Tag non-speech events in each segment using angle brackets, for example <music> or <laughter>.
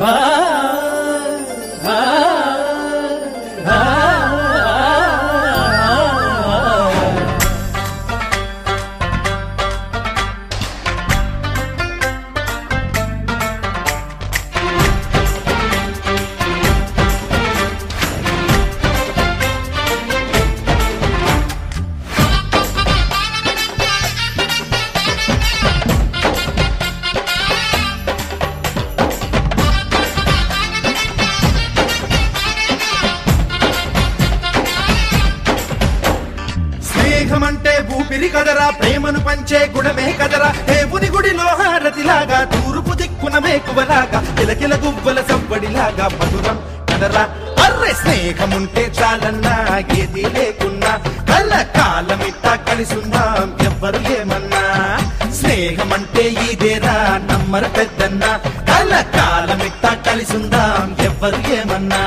Ah! <laughs> స్నేహమంటే ఊపిరి కదరా ప్రేమను పంచే గుణమే కదరా. దేవుని గుడిలో హారతిలాగా తూర్పు దిక్కున మేకువలాగా కిలకిల గువ్వల సవ్వడిలాగా మధురం కదరా. అర్రె స్నేహముంటే చాలన్నా ఏది లేకున్నా కళ్ళ కాలమిట్టా కలిసుందాం ఎవ్వరు ఏమన్నా. స్నేహమంటే ఇదేరా నమ్మర పెద్దన్నా కళ్ళ కాలమిట్టా కలిసుందాం ఎవ్వరు ఏమన్నా.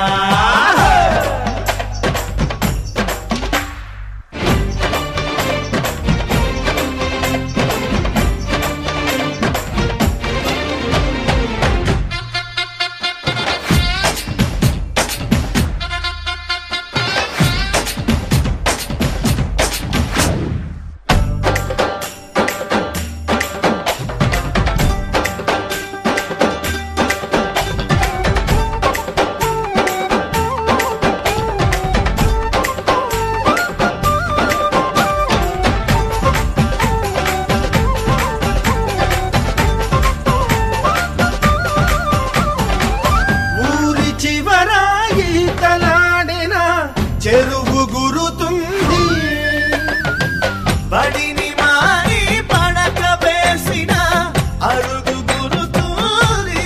ఈతలాడిన చెరువు గురుతుంది. బడిని మారి పడక వేసిన అరుగు గురుతుంది.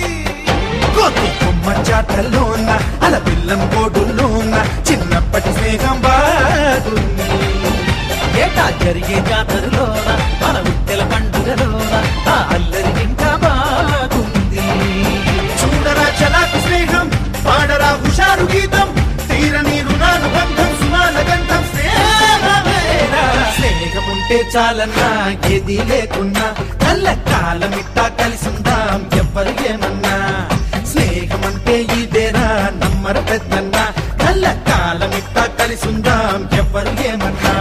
కొద్ది కొమ్మ చాటల్లోన అల పిల్లం కోడుల్లోన చిన్నప్పటి స్నేహం బాగుంది. ఏటా జరిగే జాతరలోన మన విట్టెల పండుగలోన ఆ అల్లరి ఇంకా ఉంటే చాలన్నా ఏది లేకున్నా కళ్ళ కాలమిట్టా కలిసిందాం ఎవ్వరు ఏమన్నా. స్నేహమంటే ఇదేరా నమ్మరు పెద్దన్నా కళ్ళ కాలమిట్టా కలిసిందాం ఎవ్వరు ఏమన్నా.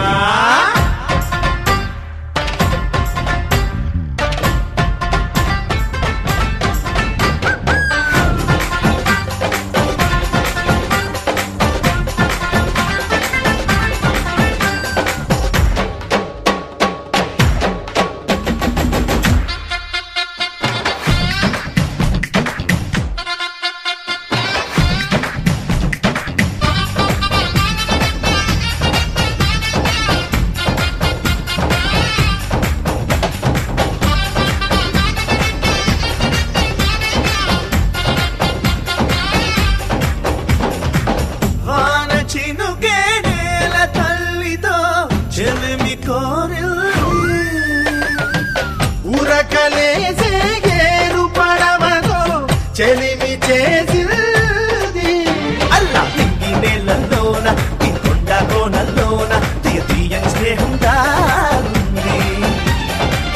ఉరకలేసే ఏరు పడవతో చెలిమి చేసింది. అల్లా తింగి నేలలోన ఈ కొండ కోనల్లోన తీయ తీయని స్నేహం దారుంది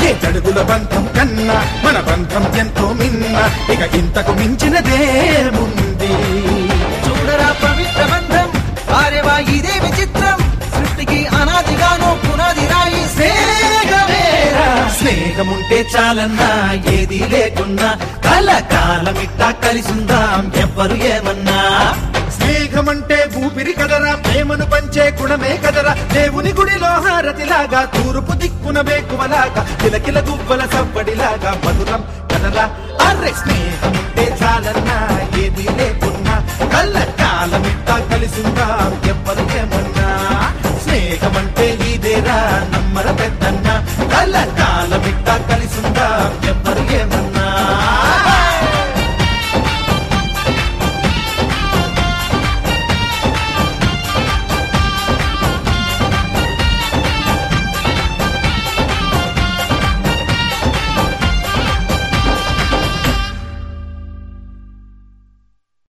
ఏ తడుగుల బంధం కన్నా మన బంధం ఎంతో మిన్న ఇక ఇంతకు మించినదే స్నేహముంటే చాలన్నా ఏది లేకున్నా కలకాలమిట్టా కలిసిందాం ఎవ్వరు ఏమన్నా. స్నేహమంటే ఊపిరి కదరా ప్రేమను పంచే గుణమే కదరా దేవుని గుడిలో హారతిలాగా తూర్పు దిక్కున వేకువలాగా కిలకిల గువ్వల సవ్వడిలాగా మధురం కదరా. అర్రే స్నేహముంటే చాలన్నా ఏది లేకున్నా కళ్ళకాలమిట్టా కలిసిందాం. ఇదేరా